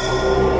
Oh.